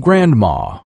grandma.